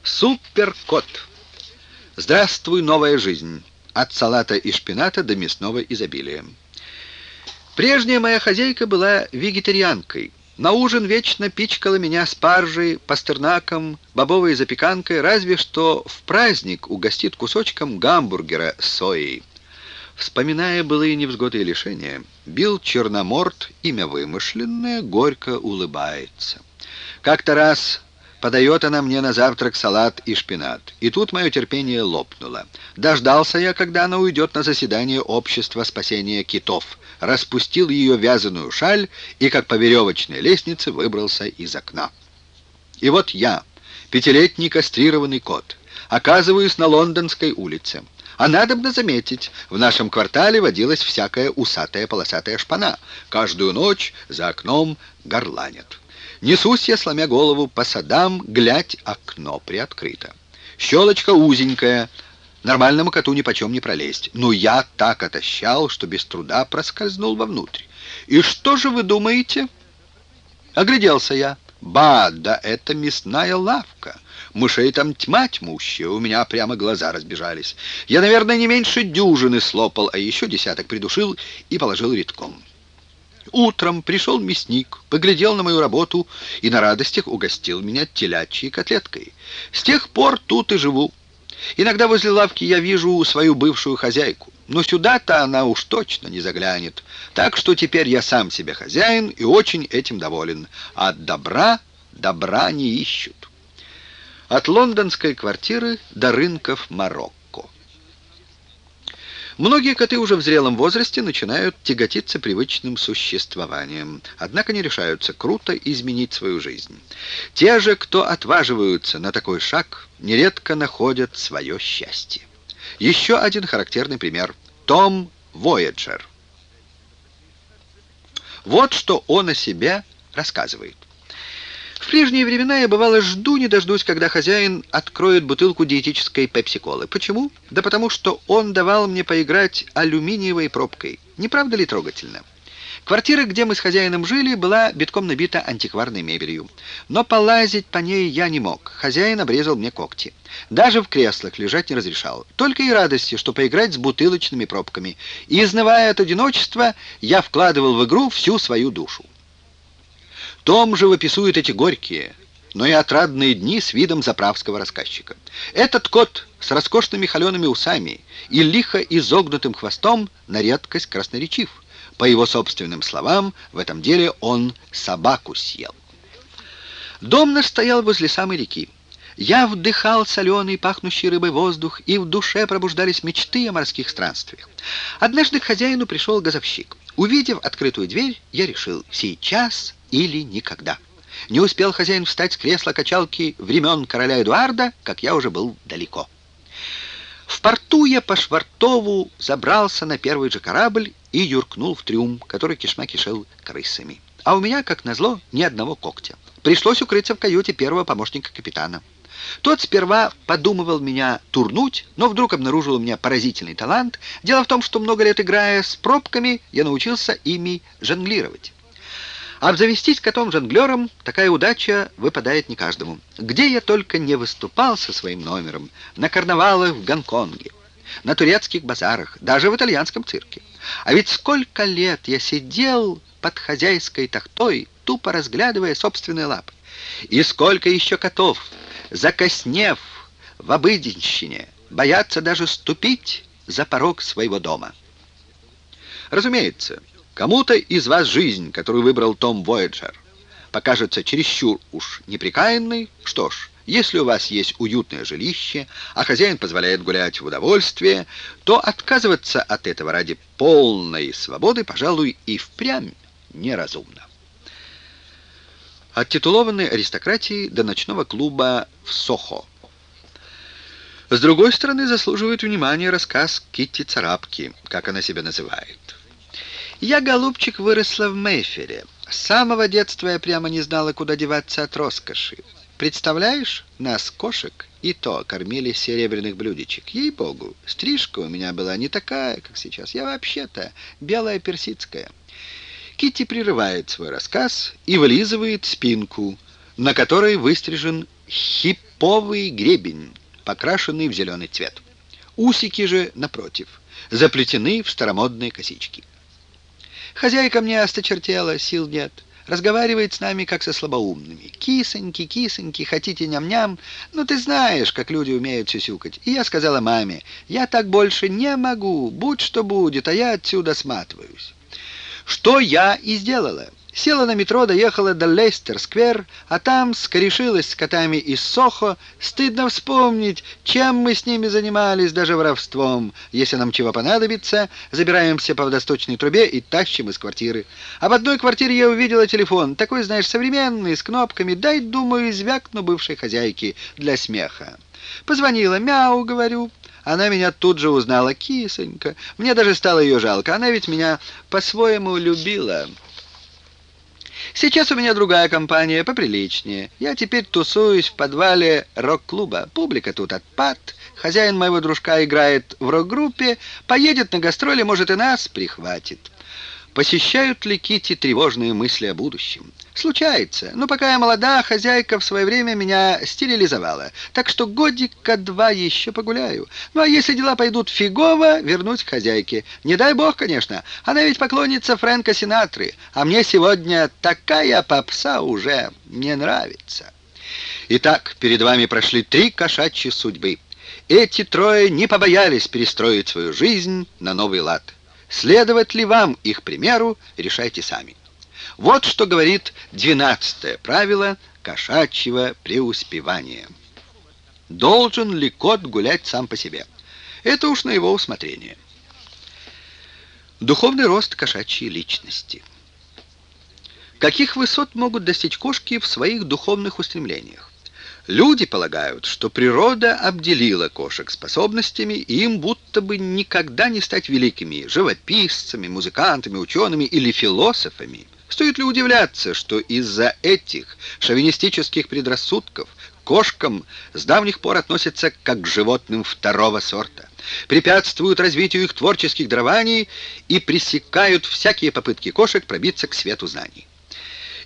A: Суперкот. Здравствуй, новая жизнь. От салата и шпината до мясного изобилия. Прежняя моя хозяйка была вегетарианкой. На ужин вечно пичкала меня спаржей, пастернаком, бобовой запеканкой, разве что в праздник угостит кусочком гамбургера с соей. Вспоминая былые невзгоды и лишения, Билл Черноморт, имя вымышленное, горько улыбается. Как-то раз Подает она мне на завтрак салат и шпинат. И тут мое терпение лопнуло. Дождался я, когда она уйдет на заседание общества спасения китов. Распустил ее вязаную шаль и, как по веревочной лестнице, выбрался из окна. И вот я, пятилетний кастрированный кот, оказываюсь на Лондонской улице. А надо бы заметить, в нашем квартале водилась всякая усатая полосатая шпана. Каждую ночь за окном горланят. Несусь я, сломя голову, по садам, глядь, окно приоткрыто. Щелочка узенькая, нормальному коту ни почем не пролезть. Но я так отощал, что без труда проскользнул вовнутрь. И что же вы думаете? Огляделся я. Ба, да это мясная лавка. Мышей там тьма тьмущая, у меня прямо глаза разбежались. Я, наверное, не меньше дюжины слопал, а еще десяток придушил и положил редком. Утром пришел мясник, поглядел на мою работу и на радостях угостил меня телячьей котлеткой. С тех пор тут и живу. Иногда возле лавки я вижу свою бывшую хозяйку, но сюда-то она уж точно не заглянет. Так что теперь я сам себе хозяин и очень этим доволен. От добра добра не ищут. От лондонской квартиры до рынков Марокко. Многие коты уже в зрелом возрасте начинают тяготиться привычным существованием, однако не решаются круто изменить свою жизнь. Те же, кто отваживаются на такой шаг, нередко находят свое счастье. Еще один характерный пример — Том Вояджер. Вот что он о себе рассказывает. В прежние времена я бывало жду не дождусь, когда хозяин откроет бутылку диетической пепси-колы. Почему? Да потому что он давал мне поиграть алюминиевой пробкой. Не правда ли трогательно? Квартира, где мы с хозяином жили, была битком набита антикварной мебелью. Но полазить по ней я не мог. Хозяин обрезал мне когти. Даже в креслах лежать не разрешал. Только и радости, что поиграть с бутылочными пробками. И, изнывая от одиночества, я вкладывал в игру всю свою душу. Том живописует эти горькие, но и отрадные дни с видом заправского рассказчика. Этот кот с роскошными холеными усами и лихо изогнутым хвостом на редкость красноречив. По его собственным словам, в этом деле он собаку съел. Дом наш стоял возле самой реки. Я вдыхал соленый, пахнущий рыбой воздух, и в душе пробуждались мечты о морских странствиях. Однажды к хозяину пришел газовщик. Увидев открытую дверь, я решил, сейчас или никогда. Не успел хозяин встать с кресла качалки времен короля Эдуарда, как я уже был далеко. В порту я по Швартову забрался на первый же корабль и юркнул в трюм, который кишма кишел крысами. А у меня, как назло, ни одного когтя. Пришлось укрыться в каюте первого помощника капитана. Тот сперва подумывал меня турнуть, но вдруг обнаружил у меня поразительный талант. Дело в том, что много лет играя с пробками, я научился ими жонглировать. Обзавестись котом-жонглером такая удача выпадает не каждому. Где я только не выступал со своим номером. На карнавалах в Гонконге, на турецких базарах, даже в итальянском цирке. А ведь сколько лет я сидел под хозяйской тахтой, тупо разглядывая собственные лапы. И сколько еще котов, закоснев в обыденщине, боятся даже ступить за порог своего дома. Разумеется, Кому-то из вас жизнь, которую выбрал Том Вояджер, покажется чересчур уж неприкаянной. Что ж, если у вас есть уютное жилище, а хозяин позволяет гулять в удовольствие, то отказываться от этого ради полной свободы, пожалуй, и впрямь неразумно. От титулованной аристократии до ночного клуба в Сохо. С другой стороны, заслуживает внимания рассказ Китти Царапки, как она себя называет. Я, голубчик, выросла в Мейфере. С самого детства я прямо не знала, куда деваться от роскоши. Представляешь, нас, кошек, и то кормили серебряных блюдечек. Ей-богу, стрижка у меня была не такая, как сейчас. Я вообще-то белая персидская. Китти прерывает свой рассказ и вылизывает спинку, на которой выстрижен хиповый гребень, покрашенный в зеленый цвет. Усики же, напротив, заплетены в старомодные косички. Хозяйка мне осточертела, сил нет. Разговаривает с нами, как со слабоумными. Кисоньки, кисоньки, хотите ням-ням? Ну, ты знаешь, как люди умеют сюсюкать. И я сказала маме, я так больше не могу, будь что будет, а я отсюда сматываюсь. Что я и сделала. Села на метро, доехала до Лейстер-сквер, а там скорешилась с котами из Сохо. Стыдно вспомнить, чем мы с ними занимались, даже воровством. Если нам чего понадобится, забираемся по водосточной трубе и тащим из квартиры. А в одной квартире я увидела телефон, такой, знаешь, современный, с кнопками. Дай, думаю, звякну бывшей хозяйки для смеха. Позвонила, мяу, говорю. Она меня тут же узнала, кисонька. Мне даже стало ее жалко. Она ведь меня по-своему любила. Сейчас у меня другая компания, поприличнее. Я теперь тусуюсь в подвале рок-клуба. Публика тут отпад. Хозяин моего дружка играет в рок-группе. Поедет на гастроли, может, и нас прихватит. Посещают ли Кити тревожные мысли о будущем? Случается. Но пока я молода, хозяйка в свое время меня стерилизовала. Так что годика два еще погуляю. Ну а если дела пойдут фигово, вернусь к хозяйке. Не дай бог, конечно. Она ведь поклонница Фрэнка Синатры. А мне сегодня такая попса уже не нравится. Итак, перед вами прошли три кошачьи судьбы. Эти трое не побоялись перестроить свою жизнь на новый лад. Следовать ли вам их примеру, решайте сами. Вот что говорит двенадцатое правило кошачьего преуспевания. Должен ли кот гулять сам по себе? Это уж на его усмотрение. Духовный рост кошачьей личности. Каких высот могут достичь кошки в своих духовных устремлениях? Люди полагают, что природа обделила кошек способностями, и им будто бы никогда не стать великими живописцами, музыкантами, учеными или философами. Стоит ли удивляться, что из-за этих шовинистических предрассудков кошкам с давних пор относятся как к животным второго сорта, препятствуют развитию их творческих дарований и пресекают всякие попытки кошек пробиться к свету знаний.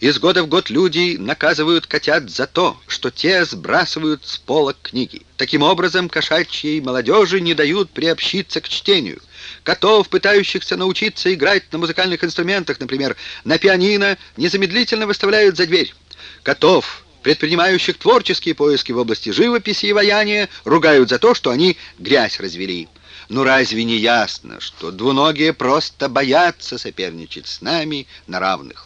A: Из года в год люди наказывают котят за то, что те сбрасывают с полок книги. Таким образом, кошачьей молодежи не дают приобщиться к чтению. Котов, пытающихся научиться играть на музыкальных инструментах, например, на пианино, незамедлительно выставляют за дверь. Котов, предпринимающих творческие поиски в области живописи и ваяния, ругают за то, что они грязь развели. Ну разве не ясно, что двуногие просто боятся соперничать с нами на равных?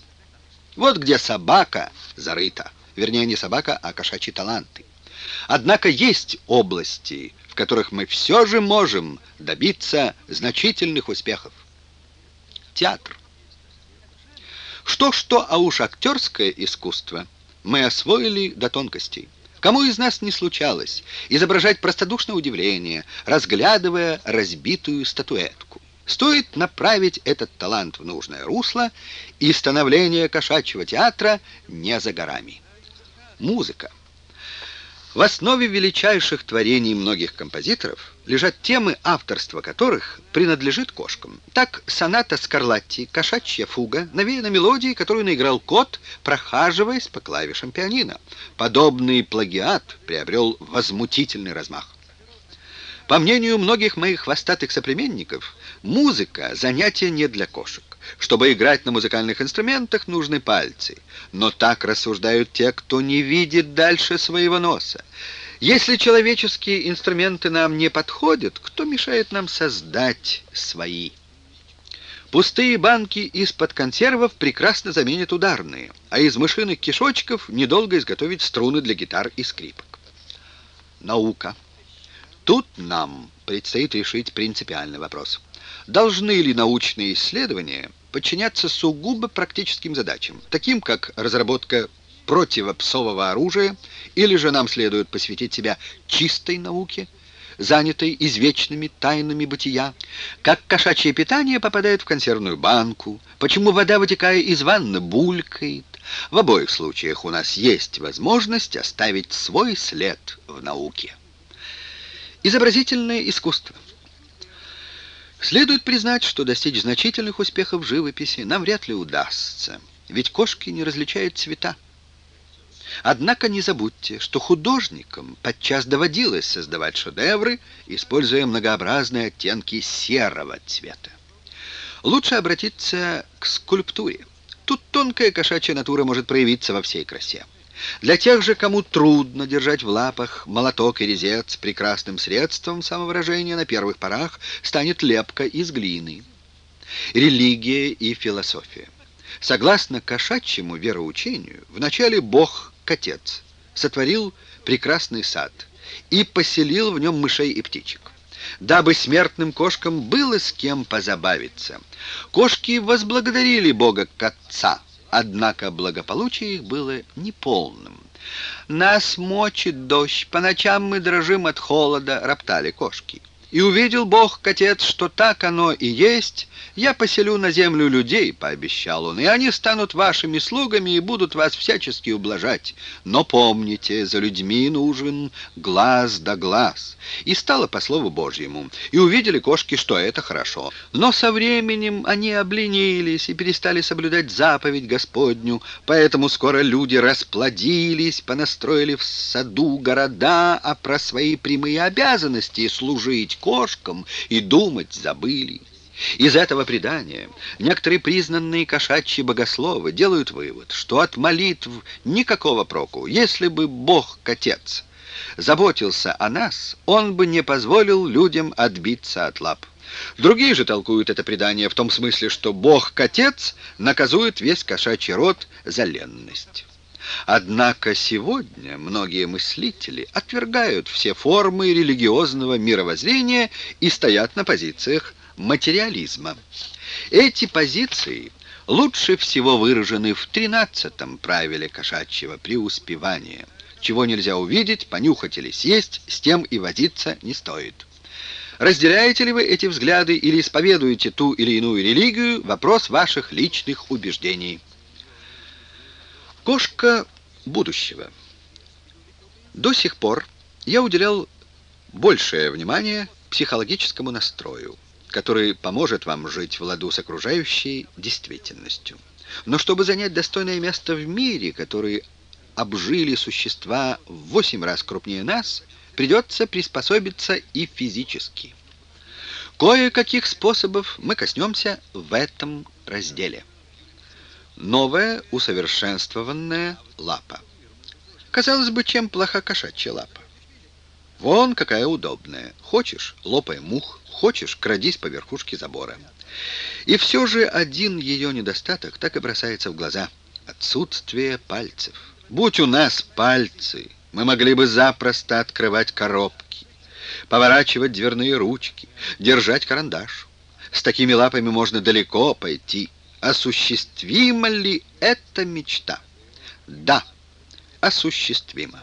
A: Вот где собака зарыта. Вернее, не собака, а кошачьи таланты. Однако есть области, в которых мы все же можем добиться значительных успехов. Театр. Что-что, а уж актерское искусство мы освоили до тонкостей. Кому из нас не случалось изображать простодушное удивление, разглядывая разбитую статуэтку? Стоит направить этот талант в нужное русло, и становление кошачьего театра не за горами. Музыка. В основе величайших творений многих композиторов лежат темы, авторства которых принадлежит кошкам. Так, соната Скарлатти «Кошачья фуга» навеяна мелодией, которую наиграл кот, прохаживаясь по клавишам пианино. Подобный плагиат приобрел возмутительный размах. По мнению многих моих хвостатых соплеменников, музыка – занятие не для кошек. Чтобы играть на музыкальных инструментах, нужны пальцы. Но так рассуждают те, кто не видит дальше своего носа. Если человеческие инструменты нам не подходят, кто мешает нам создать свои? Пустые банки из-под консервов прекрасно заменят ударные, а из мышиных кишочков недолго изготовить струны для гитар и скрипок. Наука. Тут нам предстоит решить принципиальный вопрос. Должны ли научные исследования подчиняться сугубо практическим задачам, таким как разработка противопсового оружия, или же нам следует посвятить себя чистой науке, занятой извечными тайнами бытия, как кошачье питание попадает в консервную банку, почему вода, вытекая из ванны, булькает. В обоих случаях у нас есть возможность оставить свой след в науке. Изобразительное искусство. Следует признать, что достичь значительных успехов в живописи нам вряд ли удастся, ведь кошки не различают цвета. Однако не забудьте, что художникам подчас доводилось создавать шедевры, используя многообразные оттенки серого цвета. Лучше обратиться к скульптуре. Тут тонкая кошачья натура может проявиться во всей красе. Для тех же, кому трудно держать в лапах молоток и резец, прекрасным средством самовыражения на первых порах станет лепка из глины. Религия и философия. Согласно кошачьему вероучению, вначале Бог-Котец сотворил прекрасный сад и поселил в нем мышей и птичек дабы смертным кошкам было с кем позабавиться. Кошки возблагодарили Бога Котца, Однако благополучие их было неполным. «Нас мочит дождь, по ночам мы дрожим от холода», — роптали кошки. И увидел Бог-Котец, что так оно и есть. Я поселю на землю людей, пообещал он, и они станут вашими слугами и будут вас всячески ублажать. Но помните, за людьми нужен глаз да глаз. И стало по слову Божьему. И увидели кошки, что это хорошо. Но со временем они обленились и перестали соблюдать заповедь Господню, поэтому скоро люди расплодились, понастроили в саду города, а про свои прямые обязанности служить кошкам и думать забыли. Из этого предания некоторые признанные кошачьи богословы делают вывод, что от молитв никакого проку. Если бы Бог-Котец заботился о нас, он бы не позволил людям отбиться от лап. Другие же толкуют это предание в том смысле, что Бог-Котец наказует весь кошачий род за ленность. Однако сегодня многие мыслители отвергают все формы религиозного мировоззрения и стоят на позициях материализма. Эти позиции лучше всего выражены в тринадцатом правиле кошачьего преуспевания. Чего нельзя увидеть, понюхать или съесть, с тем и водиться не стоит. Разделяете ли вы эти взгляды или исповедуете ту или иную религию, вопрос ваших личных убеждений. Кошка будущего. До сих пор я уделял большее внимание психологическому настрою, который поможет вам жить в ладу с окружающей действительностью. Но чтобы занять достойное место в мире, который обжили существа в восемь раз крупнее нас, придется приспособиться и физически. Кое-каких способов мы коснемся в этом разделе. Новая усовершенствованная лапа. Казалось бы, чем плоха кошачья лапа? Вон какая удобная. Хочешь, лопай мух, хочешь, крадись по верхушке забора. И все же один ее недостаток так и бросается в глаза. Отсутствие пальцев. Будь у нас пальцы, мы могли бы запросто открывать коробки, поворачивать дверные ручки, держать карандаш. С такими лапами можно далеко пойти. Осуществима ли эта мечта? Да, осуществима.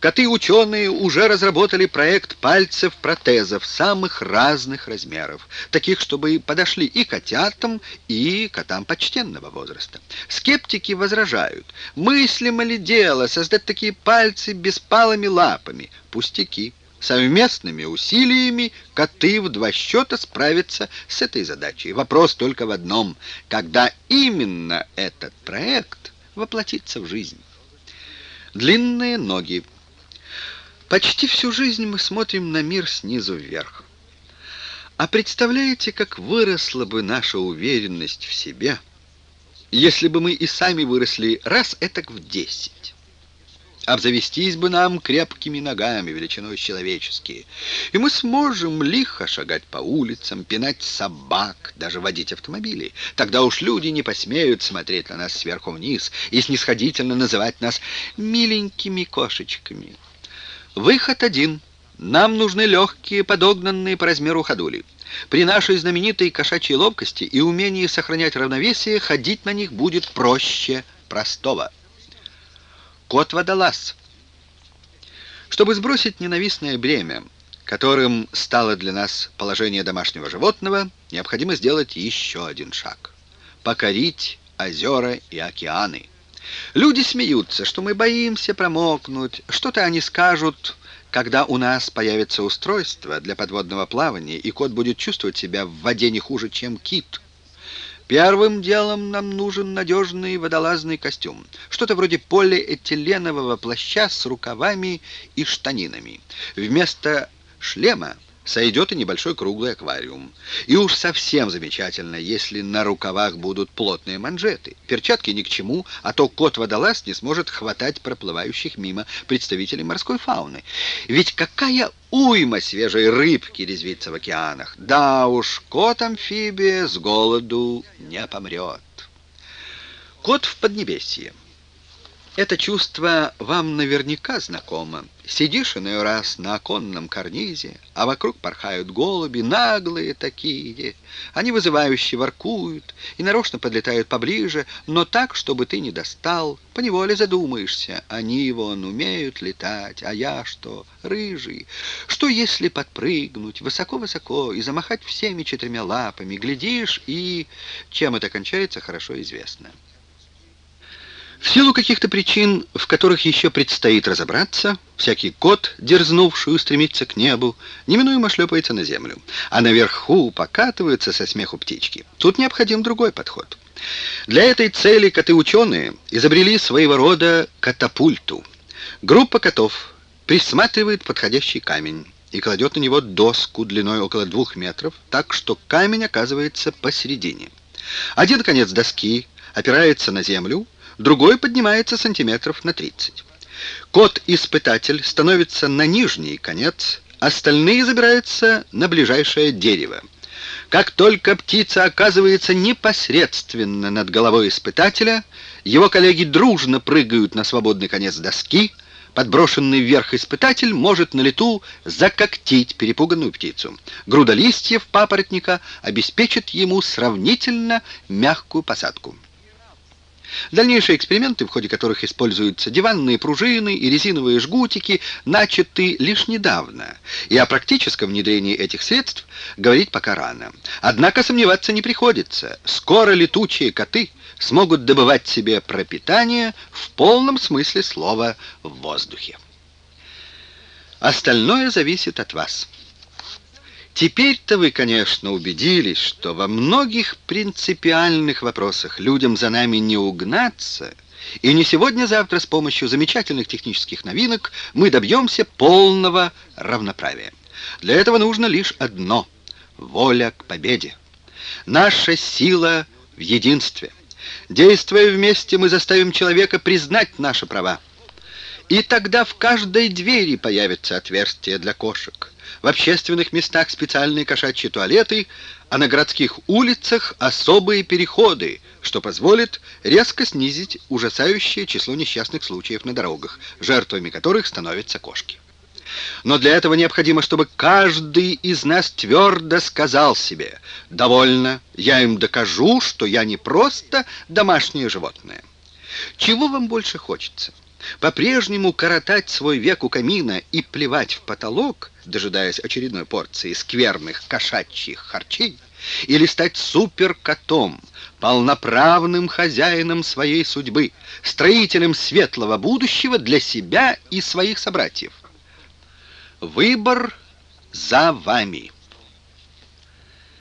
A: Коты-ученые уже разработали проект пальцев-протезов самых разных размеров, таких, чтобы подошли и котятам, и котам почтенного возраста. Скептики возражают, мыслимо ли дело создать такие пальцы беспалыми лапами? Пустяки. Совместными усилиями коты в два счета справятся с этой задачей. Вопрос только в одном. Когда именно этот проект воплотится в жизнь? Длинные ноги. Почти всю жизнь мы смотрим на мир снизу вверх. А представляете, как выросла бы наша уверенность в себе, если бы мы и сами выросли раз этак в десять? Обзавестись бы нам крепкими ногами, величиной человеческие, и мы сможем лихо шагать по улицам, пинать собак, даже водить автомобили. Тогда уж люди не посмеют смотреть на нас сверху вниз и снисходительно называть нас миленькими кошечками. Выход один. Нам нужны легкие, подогнанные по размеру ходули. При нашей знаменитой кошачьей ловкости и умении сохранять равновесие ходить на них будет проще простого. Кот-водолаз. Чтобы сбросить ненавистное бремя, которым стало для нас положение домашнего животного, необходимо сделать еще один шаг. Покорить озера и океаны. Люди смеются, что мы боимся промокнуть. Что-то они скажут, когда у нас появится устройство для подводного плавания, и кот будет чувствовать себя в воде не хуже, чем кит. Первым делом нам нужен надежный водолазный костюм. Что-то вроде полиэтиленового плаща с рукавами и штанинами. Вместо шлема сойдет и небольшой круглый аквариум. И уж совсем замечательно, если на рукавах будут плотные манжеты. Перчатки ни к чему, а то кот-водолаз не сможет хватать проплывающих мимо представителей морской фауны. Ведь какая уйма свежей рыбки резвится в океанах. Да уж, кот-амфибия с голоду не помрет. Кот в Поднебесье. Это чувство вам наверняка знакомо. Сидишь иной раз на оконном карнизе, а вокруг порхают голуби, наглые такие. Они вызывающе воркуют и нарочно подлетают поближе, но так, чтобы ты не достал. Поневоле задумаешься, они вон умеют летать, а я что, рыжий? Что если подпрыгнуть высоко-высоко и замахать всеми четырьмя лапами? Глядишь, и чем это кончается, хорошо известно. В силу каких-то причин, в которых еще предстоит разобраться, всякий кот, дерзнувший устремиться к небу, неминуемо шлепается на землю, а наверху покатываются со смеху птички. Тут необходим другой подход. Для этой цели коты-ученые изобрели своего рода катапульту. Группа котов присматривает подходящий камень и кладет на него доску длиной около двух метров, так что камень оказывается посередине. Один конец доски опирается на землю, другой поднимается сантиметров на 30. Кот-испытатель становится на нижний конец, остальные забираются на ближайшее дерево. Как только птица оказывается непосредственно над головой испытателя, его коллеги дружно прыгают на свободный конец доски, подброшенный вверх испытатель может на лету закоктить перепуганную птицу. Груда листьев папоротника обеспечит ему сравнительно мягкую посадку. Дальнейшие эксперименты, в ходе которых используются диванные пружины и резиновые жгутики, начаты лишь недавно, и о практическом внедрении этих средств говорить пока рано. Однако сомневаться не приходится. Скоро летучие коты смогут добывать себе пропитание в полном смысле слова в воздухе. Остальное зависит от вас. Теперь-то вы, конечно, убедились, что во многих принципиальных вопросах людям за нами не угнаться, и не сегодня-завтра с помощью замечательных технических новинок мы добьемся полного равноправия. Для этого нужно лишь одно — воля к победе. Наша сила в единстве. Действуя вместе, мы заставим человека признать наши права. И тогда в каждой двери появится отверстие для кошек. В общественных местах специальные кошачьи туалеты, а на городских улицах особые переходы, что позволит резко снизить ужасающее число несчастных случаев на дорогах, жертвами которых становятся кошки. Но для этого необходимо, чтобы каждый из нас твердо сказал себе «Довольно, я им докажу, что я не просто домашнее животное». Чего вам больше хочется? По-прежнему коротать свой век у камина и плевать в потолок, дожидаясь очередной порции скверных кошачьих харчей, или стать суперкотом, полноправным хозяином своей судьбы, строителем светлого будущего для себя и своих собратьев. Выбор за вами.